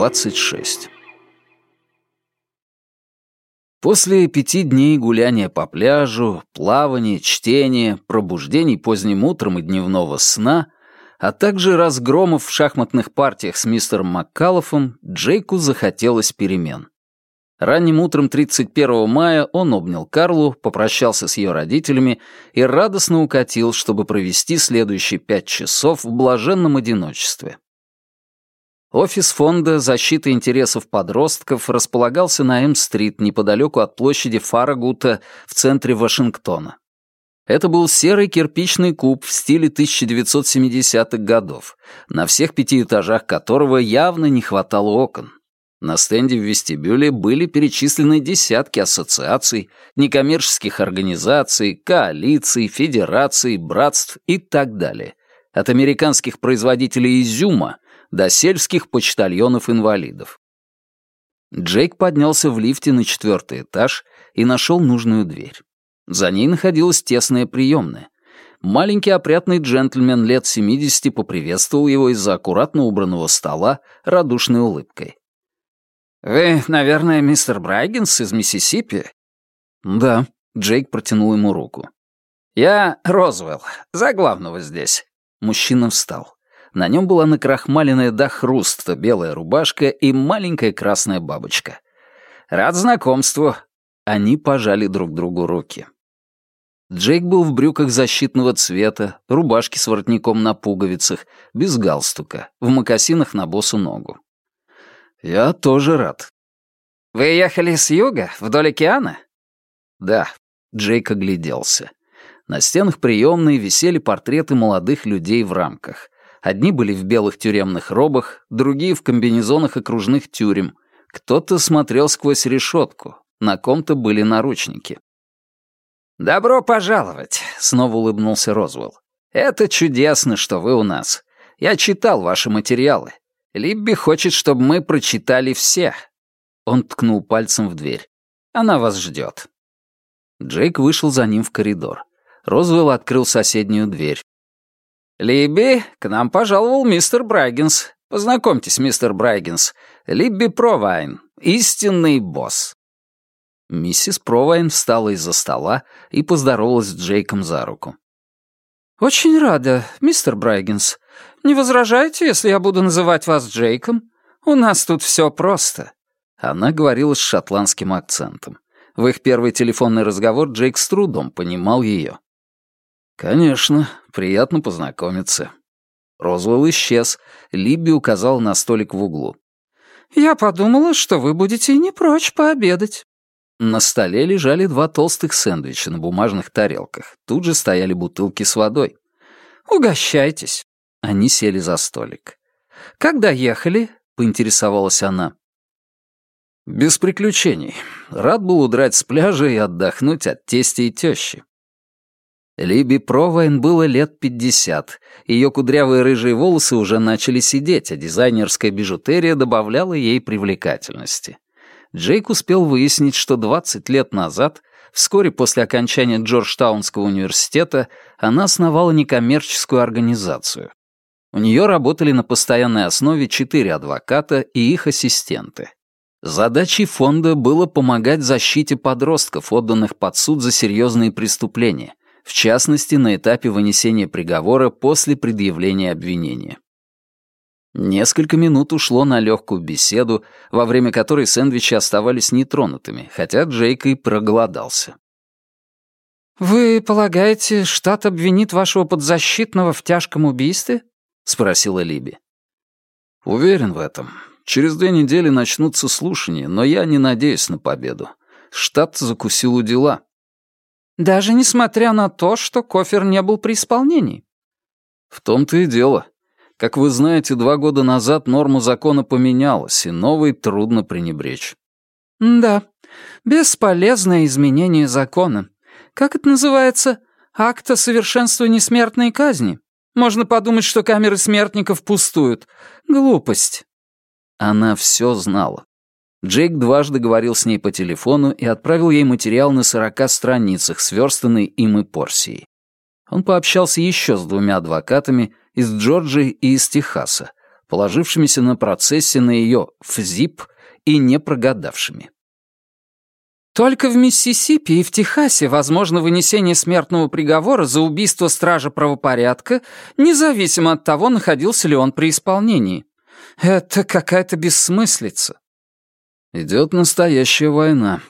26. После пяти дней гуляния по пляжу, плавания, чтения, пробуждений поздним утром и дневного сна, а также разгромов в шахматных партиях с мистером Маккалофом, Джейку захотелось перемен. Ранним утром 31 мая он обнял Карлу, попрощался с ее родителями и радостно укатил, чтобы провести следующие пять часов в блаженном одиночестве. Офис фонда защиты интересов подростков располагался на М-стрит неподалеку от площади Фарагута в центре Вашингтона. Это был серый кирпичный куб в стиле 1970-х годов, на всех пяти этажах которого явно не хватало окон. На стенде в вестибюле были перечислены десятки ассоциаций, некоммерческих организаций, коалиций, федераций, братств и так далее. От американских производителей изюма до сельских почтальонов-инвалидов. Джейк поднялся в лифте на четвертый этаж и нашел нужную дверь. За ней находилась тесная приемная. Маленький опрятный джентльмен лет 70 поприветствовал его из-за аккуратно убранного стола радушной улыбкой. «Вы, наверное, мистер Брайгенс из Миссисипи?» «Да», — Джейк протянул ему руку. «Я Розвелл, за главного здесь». Мужчина встал. На нем была накрахмаленная до хруста белая рубашка и маленькая красная бабочка. «Рад знакомству». Они пожали друг другу руки. Джейк был в брюках защитного цвета, рубашке с воротником на пуговицах, без галстука, в мокасинах на босу ногу. «Я тоже рад». «Вы ехали с юга, вдоль океана?» «Да», — Джейк огляделся. На стенах приемной висели портреты молодых людей в рамках. Одни были в белых тюремных робах, другие в комбинезонах окружных тюрем. Кто-то смотрел сквозь решетку, на ком-то были наручники. «Добро пожаловать», — снова улыбнулся Розвелл. «Это чудесно, что вы у нас. Я читал ваши материалы. Либби хочет, чтобы мы прочитали все». Он ткнул пальцем в дверь. «Она вас ждет». Джейк вышел за ним в коридор. Розвелл открыл соседнюю дверь. «Либби, к нам пожаловал мистер Брайгенс. Познакомьтесь, мистер Брайгенс. Либби Провайн, истинный босс». Миссис Провайн встала из-за стола и поздоровалась с Джейком за руку. «Очень рада, мистер Брайгенс. Не возражаете, если я буду называть вас Джейком? У нас тут все просто». Она говорила с шотландским акцентом. В их первый телефонный разговор Джейк с трудом понимал ее. «Конечно, приятно познакомиться». Розвелл исчез. Либби указал на столик в углу. «Я подумала, что вы будете не прочь пообедать». На столе лежали два толстых сэндвича на бумажных тарелках. Тут же стояли бутылки с водой. «Угощайтесь». Они сели за столик. «Когда ехали?» — поинтересовалась она. «Без приключений. Рад был удрать с пляжа и отдохнуть от тести и тещи». Либи Провайн было лет пятьдесят. Ее кудрявые рыжие волосы уже начали сидеть, а дизайнерская бижутерия добавляла ей привлекательности. Джейк успел выяснить, что 20 лет назад Вскоре после окончания Джорджтаунского университета она основала некоммерческую организацию. У нее работали на постоянной основе четыре адвоката и их ассистенты. Задачей фонда было помогать защите подростков, отданных под суд за серьезные преступления, в частности, на этапе вынесения приговора после предъявления обвинения. Несколько минут ушло на легкую беседу, во время которой сэндвичи оставались нетронутыми, хотя Джейк и проголодался. «Вы полагаете, штат обвинит вашего подзащитного в тяжком убийстве?» — спросила Либи. «Уверен в этом. Через две недели начнутся слушания, но я не надеюсь на победу. Штат закусил у дела». «Даже несмотря на то, что Кофер не был при исполнении?» «В том-то и дело. Как вы знаете, два года назад норма закона поменялась, и новый трудно пренебречь». «Да, бесполезное изменение закона. Как это называется? Акт о совершенствовании смертной казни. Можно подумать, что камеры смертников пустуют. Глупость». Она все знала. Джейк дважды говорил с ней по телефону и отправил ей материал на сорока страницах, сверстанный им и Порсией. Он пообщался еще с двумя адвокатами из Джорджии и из Техаса, положившимися на процессе на ее ФЗИП и не прогадавшими. Только в Миссисипи и в Техасе возможно вынесение смертного приговора за убийство стража правопорядка, независимо от того, находился ли он при исполнении. Это какая-то бессмыслица. Идет настоящая война.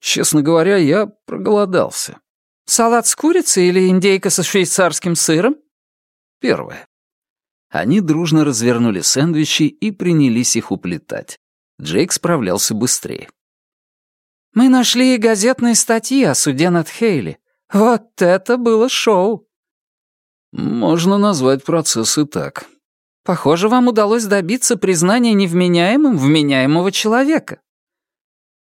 Честно говоря, я проголодался. Салат с курицей или индейка со швейцарским сыром? Первое. Они дружно развернули сэндвичи и принялись их уплетать. Джейк справлялся быстрее. Мы нашли газетные статьи о суде над Хейли. Вот это было шоу. Можно назвать процесс и так. Похоже, вам удалось добиться признания невменяемым вменяемого человека.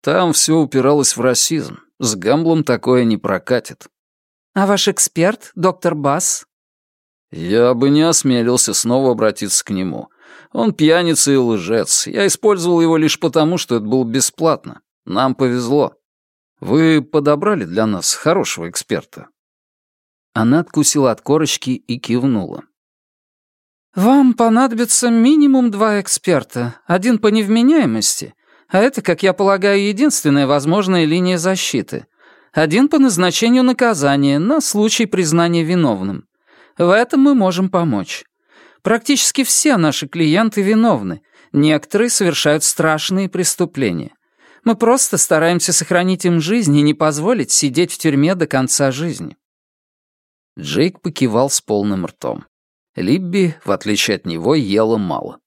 Там все упиралось в расизм. С Гамблом такое не прокатит. А ваш эксперт, доктор Басс? Я бы не осмелился снова обратиться к нему. Он пьяница и лжец. Я использовал его лишь потому, что это было бесплатно. Нам повезло. Вы подобрали для нас хорошего эксперта». Она откусила от корочки и кивнула. «Вам понадобится минимум два эксперта. Один по невменяемости, а это, как я полагаю, единственная возможная линия защиты. Один по назначению наказания на случай признания виновным. В этом мы можем помочь. Практически все наши клиенты виновны. Некоторые совершают страшные преступления. Мы просто стараемся сохранить им жизнь и не позволить сидеть в тюрьме до конца жизни». Джейк покивал с полным ртом. Либби, в отличие от него, ела мало.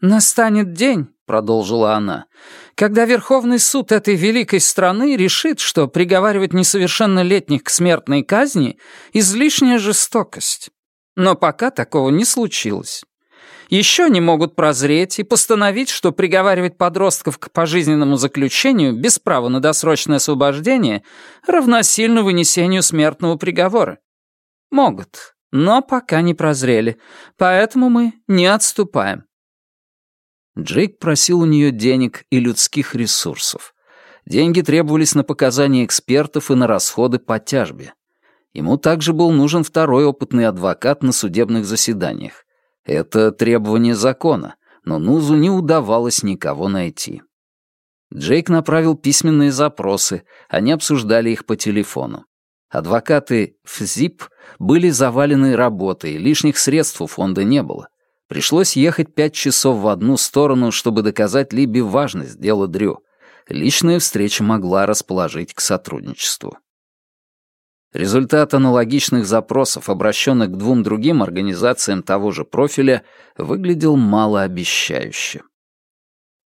«Настанет день», — продолжила она, «когда Верховный суд этой великой страны решит, что приговаривать несовершеннолетних к смертной казни — излишняя жестокость. Но пока такого не случилось еще не могут прозреть и постановить, что приговаривать подростков к пожизненному заключению без права на досрочное освобождение равносильно вынесению смертного приговора. Могут, но пока не прозрели, поэтому мы не отступаем. Джейк просил у нее денег и людских ресурсов. Деньги требовались на показания экспертов и на расходы по тяжбе. Ему также был нужен второй опытный адвокат на судебных заседаниях. Это требование закона, но Нузу не удавалось никого найти. Джейк направил письменные запросы, они обсуждали их по телефону. Адвокаты ФЗИП были завалены работой, лишних средств у фонда не было. Пришлось ехать пять часов в одну сторону, чтобы доказать Либи важность дела Дрю. Личная встреча могла расположить к сотрудничеству. Результат аналогичных запросов, обращенных к двум другим организациям того же профиля, выглядел малообещающе.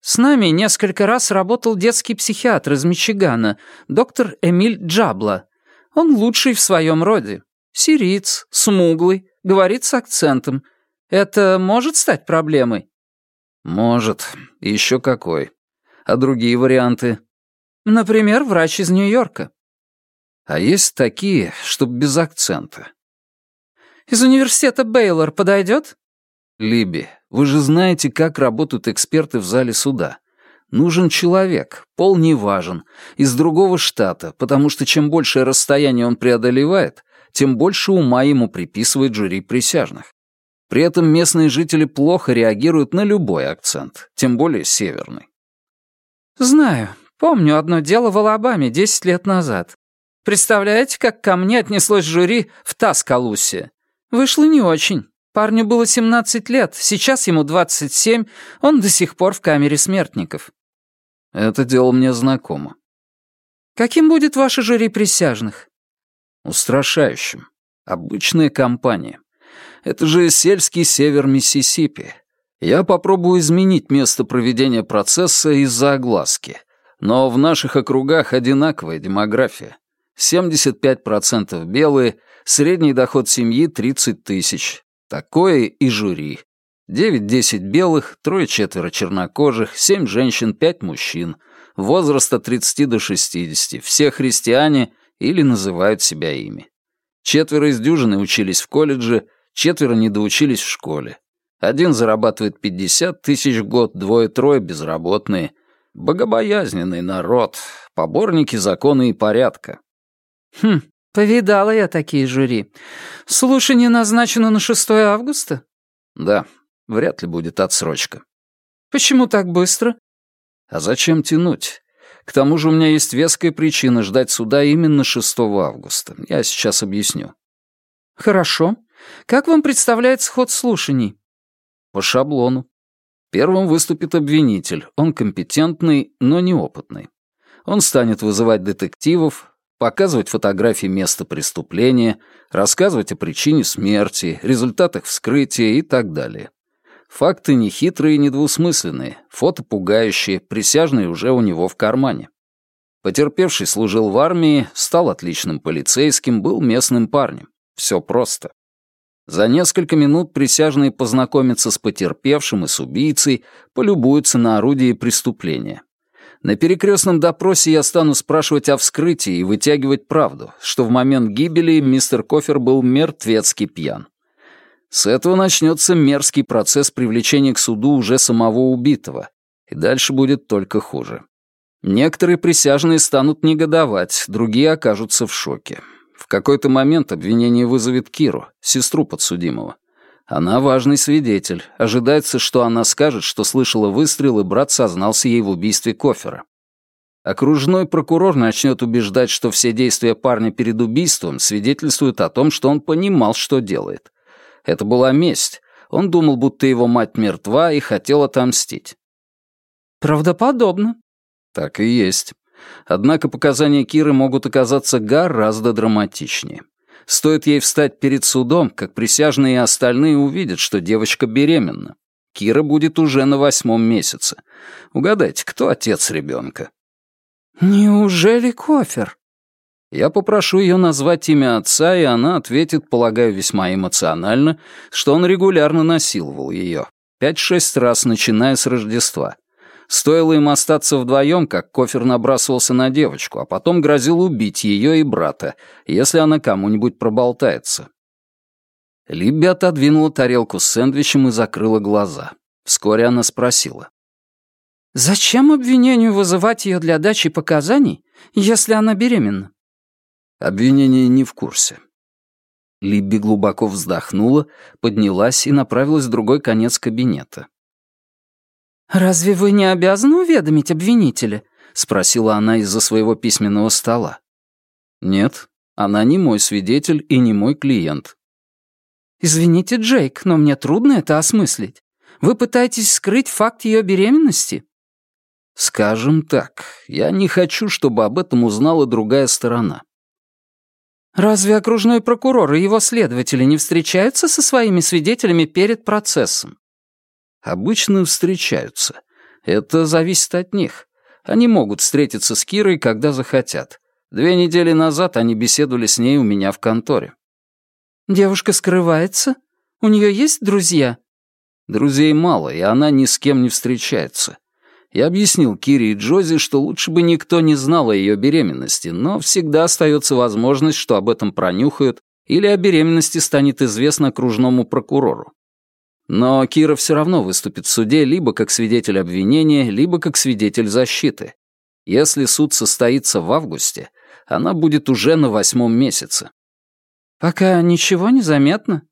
«С нами несколько раз работал детский психиатр из Мичигана, доктор Эмиль Джабла. Он лучший в своем роде. Сириец, смуглый, говорит с акцентом. Это может стать проблемой?» «Может. Еще какой. А другие варианты?» «Например, врач из Нью-Йорка. А есть такие, чтоб без акцента. Из университета Бейлор подойдет? Либи, вы же знаете, как работают эксперты в зале суда. Нужен человек, пол не важен, из другого штата, потому что чем большее расстояние он преодолевает, тем больше ума ему приписывает жюри присяжных. При этом местные жители плохо реагируют на любой акцент, тем более северный. «Знаю. Помню одно дело в Алабаме десять лет назад. Представляете, как ко мне отнеслось жюри в Таскалусе? Вышло не очень. Парню было 17 лет, сейчас ему 27, он до сих пор в камере смертников. Это дело мне знакомо. Каким будет ваше жюри присяжных? Устрашающим. Обычная компания. Это же сельский север Миссисипи. Я попробую изменить место проведения процесса из-за огласки. Но в наших округах одинаковая демография. 75% белые, средний доход семьи 30 тысяч. Такое и жюри. 9-10 белых, трое-четверо чернокожих, 7 женщин, 5 мужчин. Возраст от 30 до 60. Все христиане или называют себя ими. Четверо из дюжины учились в колледже, четверо не доучились в школе. Один зарабатывает 50 тысяч в год, двое-трое безработные. Богобоязненный народ, поборники закона и порядка. «Хм, повидала я такие жюри. Слушание назначено на 6 августа?» «Да, Вряд ли будет отсрочка. Почему так быстро? А зачем тянуть? К тому же у меня есть веская причина ждать суда именно 6 августа. Я сейчас объясню. Хорошо. Как вам представляется ход слушаний? По шаблону. Первым выступит обвинитель. Он компетентный, но неопытный. Он станет вызывать детективов, показывать фотографии места преступления, рассказывать о причине смерти, результатах вскрытия и так далее. Факты нехитрые и недвусмысленные, фото пугающие, присяжные уже у него в кармане. Потерпевший служил в армии, стал отличным полицейским, был местным парнем. Все просто. За несколько минут присяжные познакомятся с потерпевшим и с убийцей, полюбуются на орудие преступления. На перекрестном допросе я стану спрашивать о вскрытии и вытягивать правду, что в момент гибели мистер Кофер был мертвецки пьян. С этого начнется мерзкий процесс привлечения к суду уже самого убитого, и дальше будет только хуже. Некоторые присяжные станут негодовать, другие окажутся в шоке. В какой-то момент обвинение вызовет Киру, сестру подсудимого. Она важный свидетель. Ожидается, что она скажет, что слышала выстрел, и брат сознался ей в убийстве Кофера. Окружной прокурор начнет убеждать, что все действия парня перед убийством свидетельствуют о том, что он понимал, что делает. Это была месть. Он думал, будто его мать мертва и хотел отомстить. Правдоподобно. Так и есть. Однако показания Киры могут оказаться гораздо драматичнее. Стоит ей встать перед судом, как присяжные и остальные увидят, что девочка беременна. Кира будет уже на восьмом месяце. Угадайте, кто отец ребенка? Неужели Кофер? Я попрошу ее назвать имя отца, и она ответит, полагаю, весьма эмоционально, что он регулярно насиловал ее. Пять-шесть раз, начиная с Рождества. Стоило им остаться вдвоем, как Кофер набрасывался на девочку, а потом грозил убить ее и брата, если она кому-нибудь проболтается. Либби отодвинула тарелку с сэндвичем и закрыла глаза. Вскоре она спросила. «Зачем обвинению вызывать ее для дачи показаний, если она беременна?» Обвинение не в курсе. Либби глубоко вздохнула, поднялась и направилась в другой конец кабинета. «Разве вы не обязаны уведомить обвинителя?» — спросила она из-за своего письменного стола. «Нет, она не мой свидетель и не мой клиент». «Извините, Джейк, но мне трудно это осмыслить. Вы пытаетесь скрыть факт ее беременности?» «Скажем так, я не хочу, чтобы об этом узнала другая сторона». «Разве окружной прокурор и его следователи не встречаются со своими свидетелями перед процессом?» Обычно встречаются. Это зависит от них. Они могут встретиться с Кирой, когда захотят. Две недели назад они беседовали с ней у меня в конторе. «Девушка скрывается? У нее есть друзья?» Друзей мало, и она ни с кем не встречается. Я объяснил Кире и Джози, что лучше бы никто не знал о ее беременности, но всегда остается возможность, что об этом пронюхают, или о беременности станет известно окружному прокурору. Но Кира все равно выступит в суде либо как свидетель обвинения, либо как свидетель защиты. Если суд состоится в августе, она будет уже на восьмом месяце. «Пока ничего не заметно?»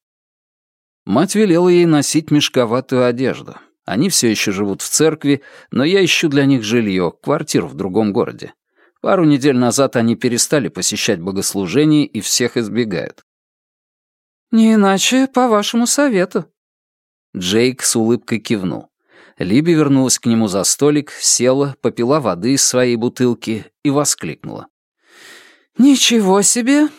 Мать велела ей носить мешковатую одежду. Они все еще живут в церкви, но я ищу для них жилье, квартиру в другом городе. Пару недель назад они перестали посещать богослужения и всех избегают. «Не иначе по вашему совету», Джейк с улыбкой кивнул. Либи вернулась к нему за столик, села, попила воды из своей бутылки и воскликнула. «Ничего себе!»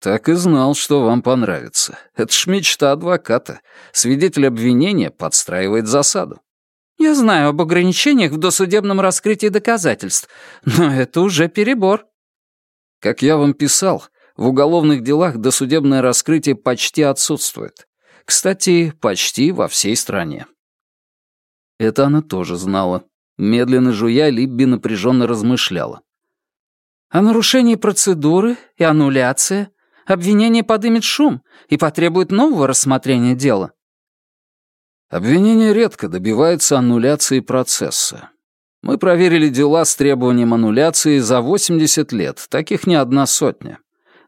«Так и знал, что вам понравится. Это ж мечта адвоката. Свидетель обвинения подстраивает засаду». «Я знаю об ограничениях в досудебном раскрытии доказательств, но это уже перебор». «Как я вам писал, в уголовных делах досудебное раскрытие почти отсутствует. Кстати, почти во всей стране. Это она тоже знала. Медленно жуя, Либби напряженно размышляла. «О нарушении процедуры и аннуляция. Обвинение подымет шум и потребует нового рассмотрения дела». Обвинение редко добивается аннуляции процесса. Мы проверили дела с требованием аннуляции за 80 лет, таких не одна сотня.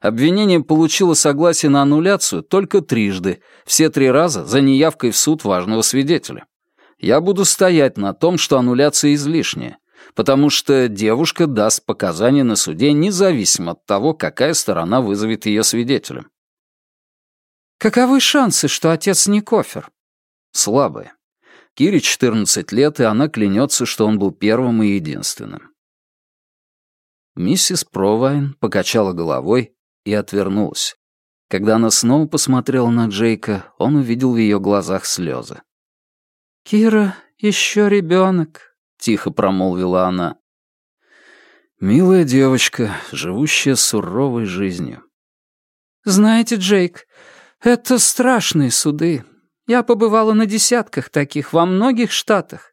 Обвинение получило согласие на аннуляцию только трижды, все три раза за неявкой в суд важного свидетеля. Я буду стоять на том, что аннуляция излишняя, потому что девушка даст показания на суде независимо от того, какая сторона вызовет ее свидетелем. Каковы шансы, что отец не кофер? Слабые. Кире 14 лет, и она клянется, что он был первым и единственным. Миссис Провайн покачала головой и отвернулась. Когда она снова посмотрела на Джейка, он увидел в ее глазах слезы. «Кира еще ребенок», — тихо промолвила она. «Милая девочка, живущая суровой жизнью». «Знаете, Джейк, это страшные суды. Я побывала на десятках таких во многих штатах.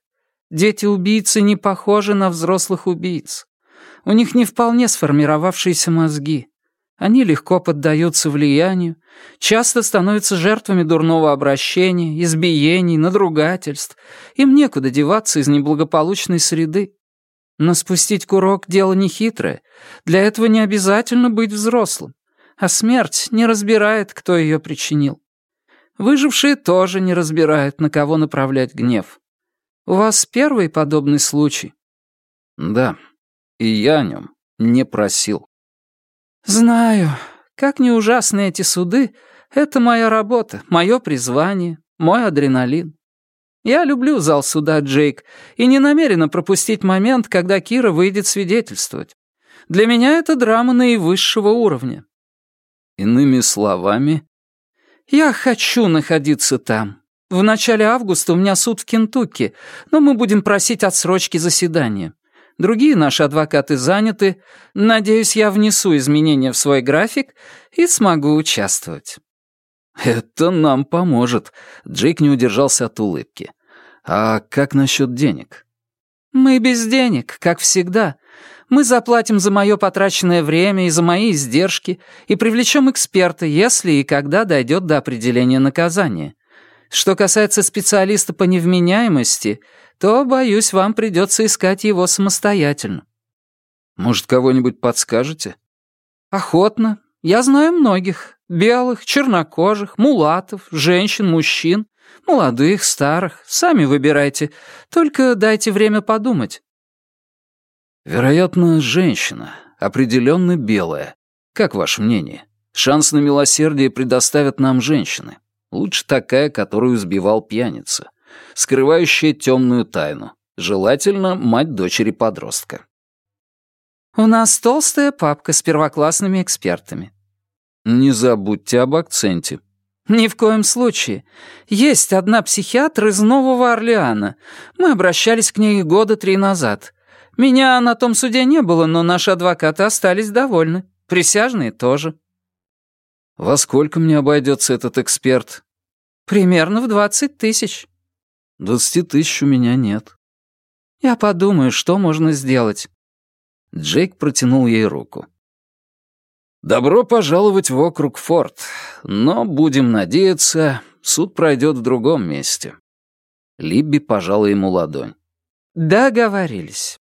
Дети-убийцы не похожи на взрослых убийц. У них не вполне сформировавшиеся мозги. Они легко поддаются влиянию, часто становятся жертвами дурного обращения, избиений, надругательств. Им некуда деваться из неблагополучной среды. Но спустить курок — дело нехитрое. Для этого не обязательно быть взрослым. А смерть не разбирает, кто ее причинил. Выжившие тоже не разбирают, на кого направлять гнев. У вас первый подобный случай? Да, и я о нем не просил. Знаю. Как не ужасны эти суды, это моя работа, мое призвание, мой адреналин. Я люблю зал суда, Джейк, и не намерена пропустить момент, когда Кира выйдет свидетельствовать. Для меня это драма наивысшего уровня. Иными словами, я хочу находиться там. В начале августа у меня суд в Кентукки, но мы будем просить отсрочки заседания. Другие наши адвокаты заняты. Надеюсь, я внесу изменения в свой график и смогу участвовать». «Это нам поможет», — Джейк не удержался от улыбки. «А как насчет денег?» «Мы без денег, как всегда. Мы заплатим за мое потраченное время и за мои издержки и привлечем эксперта, если и когда дойдет до определения наказания. Что касается специалиста по невменяемости, то, боюсь, вам придется искать его самостоятельно». «Может, кого-нибудь подскажете?» «Охотно. Я знаю многих. Белых, чернокожих, мулатов, женщин, мужчин, молодых, старых. Сами выбирайте. Только дайте время подумать. Вероятно, женщина, определенно белая. Как ваше мнение? Шанс на милосердие предоставят нам женщины. Лучше такая, которую сбивал пьяница, скрывающая темную тайну. Желательно мать дочери подростка. У нас толстая папка с первоклассными экспертами. Не забудьте об акценте. Ни в коем случае. Есть одна психиатр из Нового Орлеана. Мы обращались к ней года три назад. Меня на том суде не было, но наши адвокаты остались довольны. Присяжные тоже. Во сколько мне обойдется этот эксперт? Примерно в двадцать тысяч. Двадцати тысяч у меня нет. Я подумаю, что можно сделать. Джейк протянул ей руку. «Добро пожаловать в округ Форт, но, будем надеяться, суд пройдет в другом месте». Либби пожала ему ладонь. «Договорились».